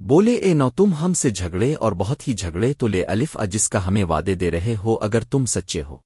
بولے، اے نو، تم ہم سے جھگڑے اور بہت ہی جھگڑے، تو لے الف جس کا ہمیں وعدے دے رہے ہو، اگر تم سچے ہو۔